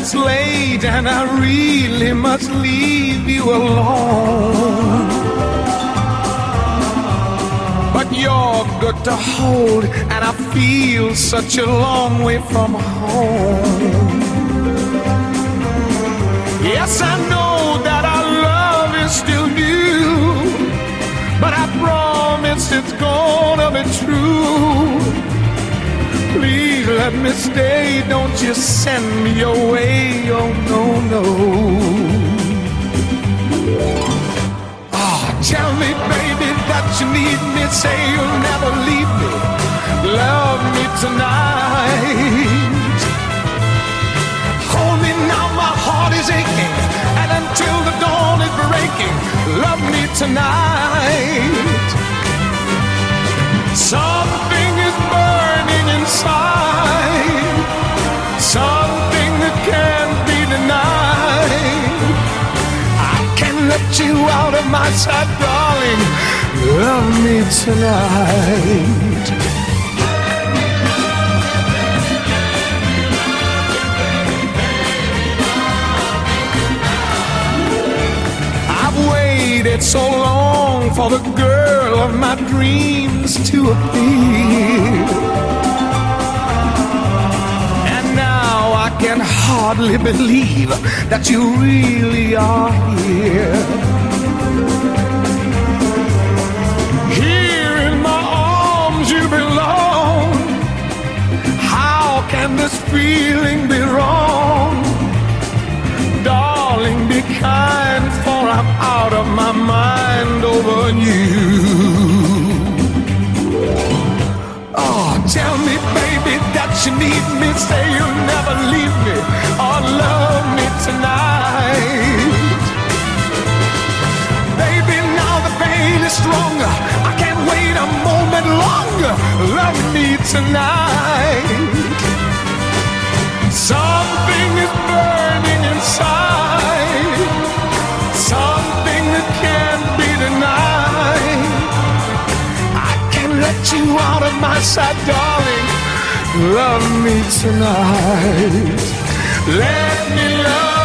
it's late and I really must leave you alone. But you're good to hold, and I feel such a long way from home. Yes, I let me stay, don't you send me away, oh no, no. Oh, tell me, baby, that you need me, say you'll never leave me. Love me tonight. Hold me now, my heart is aching, and until the dawn is breaking, love me tonight. Something let you out of my sight, darling. Love me tonight. I've waited so long for the girl of my dreams to appear. Hardly believe that you really are here. Here in my arms you belong. How can this feeling be wrong? Darling, be kind, for I'm out of my mind over you. Oh, tell me, baby, that you need me. Say you'll never leave me or love me tonight. Baby, now the pain is stronger. I can't wait a moment longer. Love me tonight. Something is burning inside. Something that can't be denied. I can't let you out of my sight, darling. Love me tonight. Let me love.